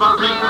give a